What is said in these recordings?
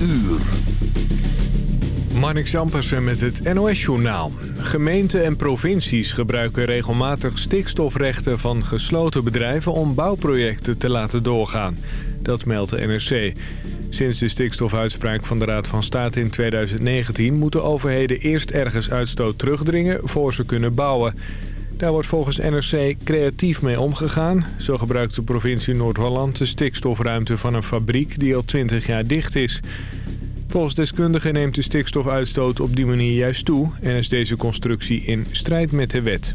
uur. Marnik Zampersen met het NOS-journaal. Gemeenten en provincies gebruiken regelmatig stikstofrechten van gesloten bedrijven... om bouwprojecten te laten doorgaan. Dat meldt de NRC. Sinds de stikstofuitspraak van de Raad van State in 2019... moeten overheden eerst ergens uitstoot terugdringen voor ze kunnen bouwen... Daar wordt volgens NRC creatief mee omgegaan. Zo gebruikt de provincie Noord-Holland de stikstofruimte van een fabriek die al 20 jaar dicht is. Volgens deskundigen neemt de stikstofuitstoot op die manier juist toe... en is deze constructie in strijd met de wet.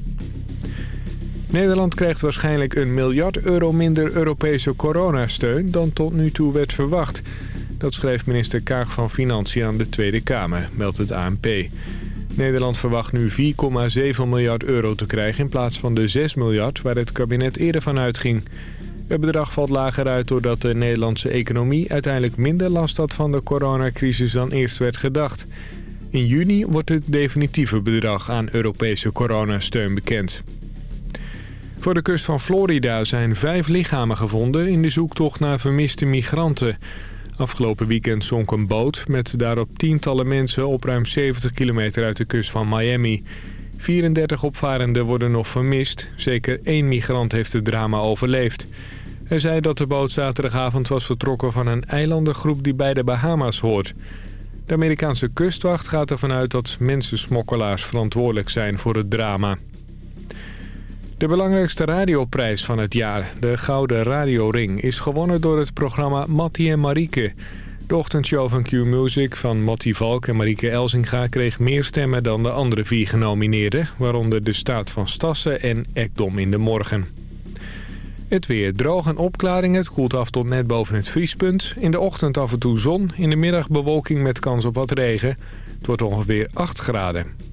Nederland krijgt waarschijnlijk een miljard euro minder Europese coronasteun... dan tot nu toe werd verwacht. Dat schrijft minister Kaag van Financiën aan de Tweede Kamer, meldt het ANP. Nederland verwacht nu 4,7 miljard euro te krijgen in plaats van de 6 miljard waar het kabinet eerder van uitging. Het bedrag valt lager uit doordat de Nederlandse economie uiteindelijk minder last had van de coronacrisis dan eerst werd gedacht. In juni wordt het definitieve bedrag aan Europese coronasteun bekend. Voor de kust van Florida zijn vijf lichamen gevonden in de zoektocht naar vermiste migranten. Afgelopen weekend zonk een boot met daarop tientallen mensen op ruim 70 kilometer uit de kust van Miami. 34 opvarenden worden nog vermist. Zeker één migrant heeft het drama overleefd. Hij zei dat de boot zaterdagavond was vertrokken van een eilandengroep die bij de Bahama's hoort. De Amerikaanse kustwacht gaat ervan uit dat mensensmokkelaars verantwoordelijk zijn voor het drama. De belangrijkste radioprijs van het jaar, de Gouden Radioring... is gewonnen door het programma Mattie en Marieke. De ochtendshow van Q-Music van Mattie Valk en Marieke Elzinga... kreeg meer stemmen dan de andere vier genomineerden... waaronder De Staat van Stassen en Ekdom in de Morgen. Het weer droog en opklaringen. Het koelt af tot net boven het vriespunt. In de ochtend af en toe zon. In de middag bewolking met kans op wat regen. Het wordt ongeveer 8 graden.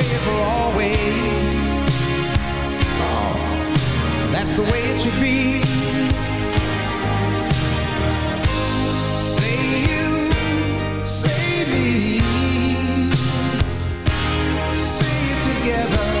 stay for always. Oh, that's the way it should be. Say you, say me, say it together.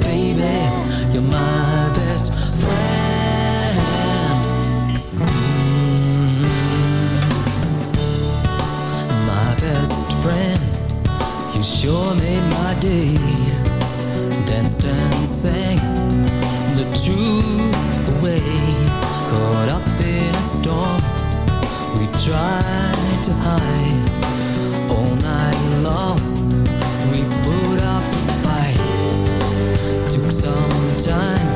baby. You're my best friend. Mm -hmm. My best friend, you sure made my day. Danced and sang the true way. Caught up in a storm, we tried to hide all night long took some time.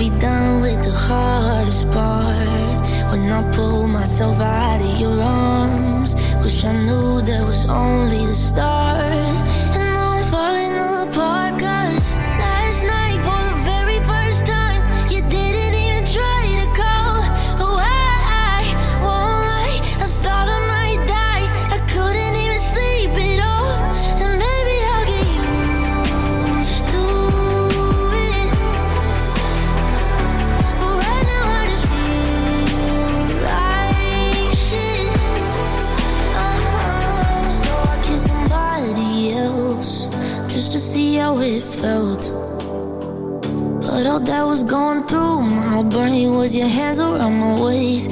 be done with the hardest part when I pull myself out of your arms. Wish I knew that was only the start. That was going through my brain was your hands around my waist.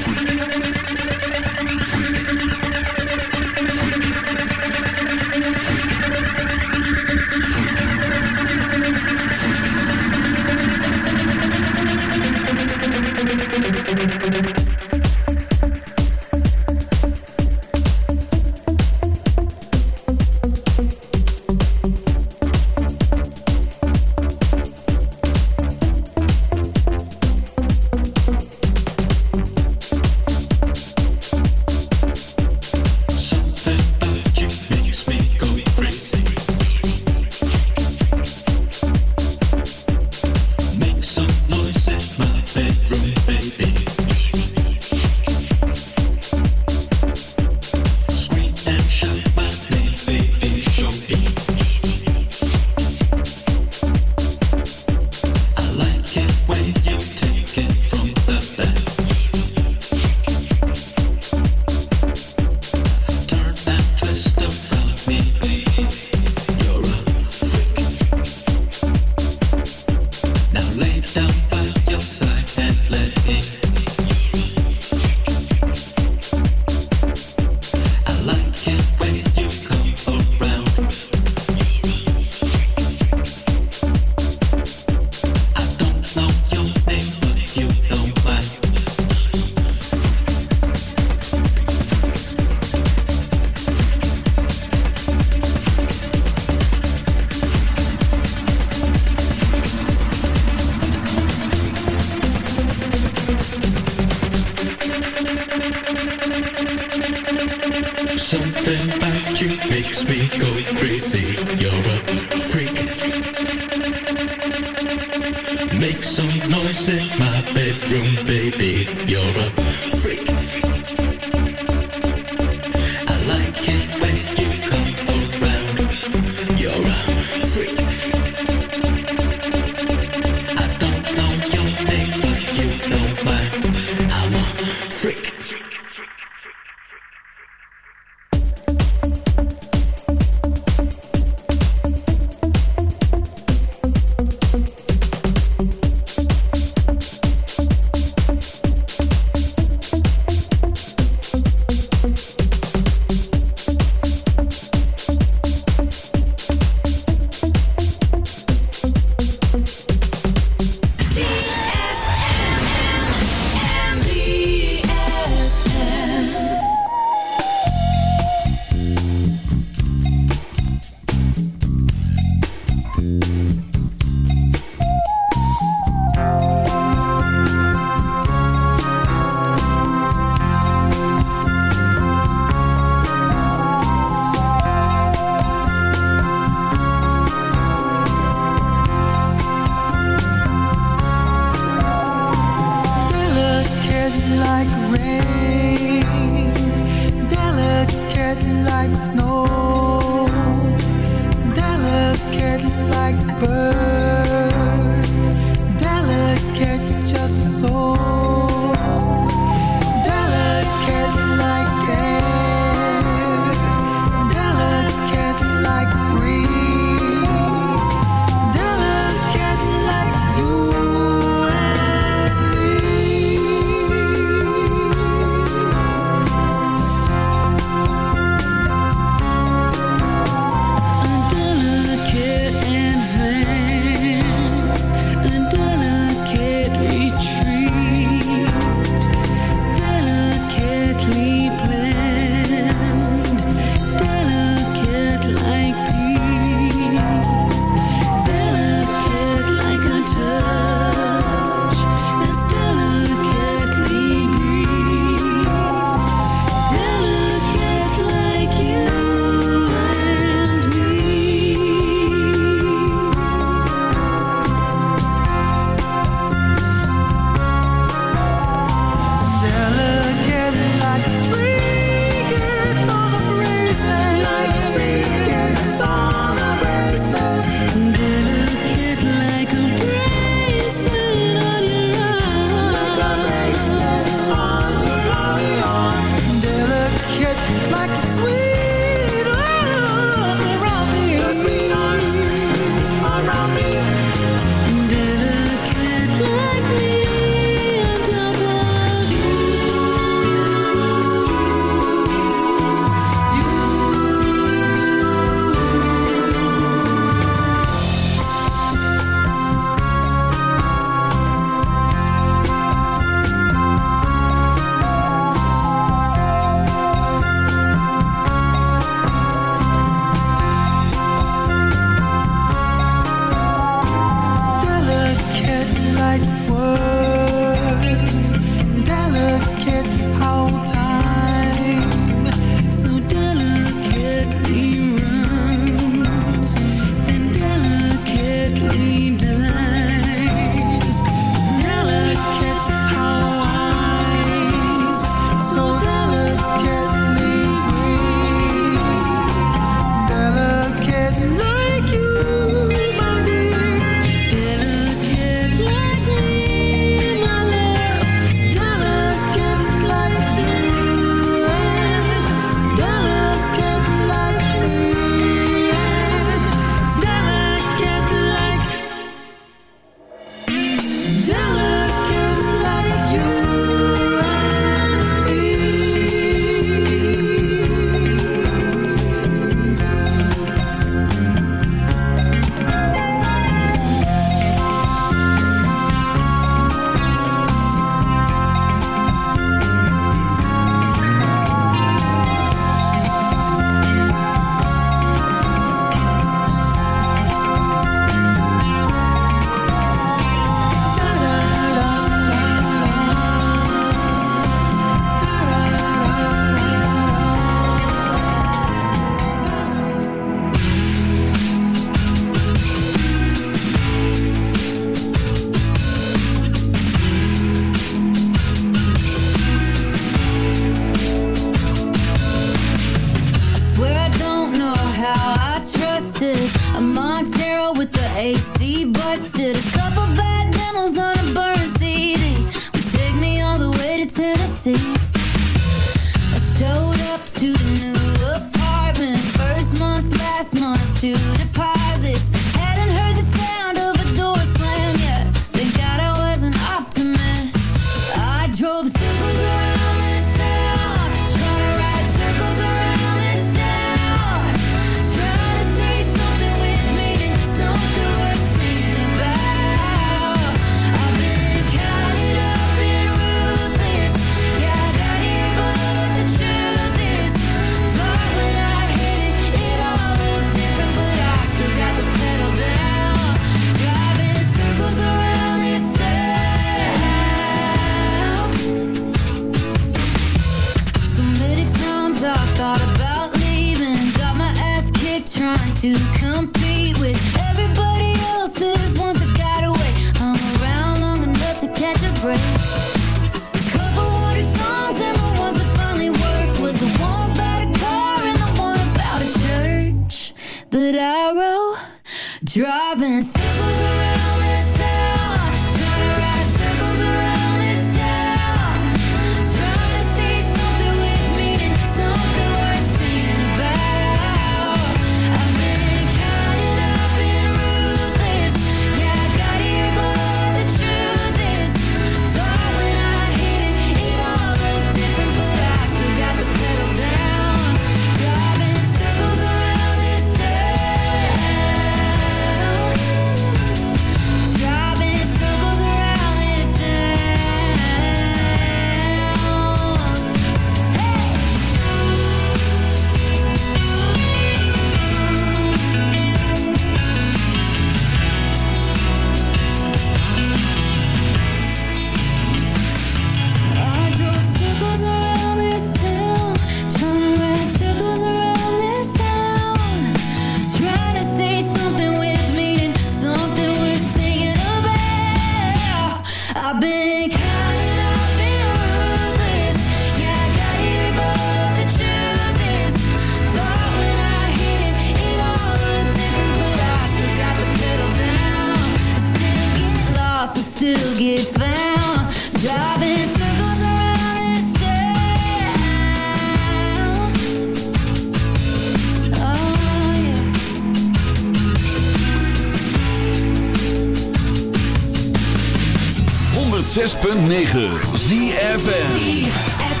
106.9 ZFN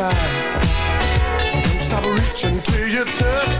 try. Don't stop reaching till you touch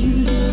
dream.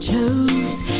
Chose.